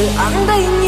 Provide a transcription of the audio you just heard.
Seandainya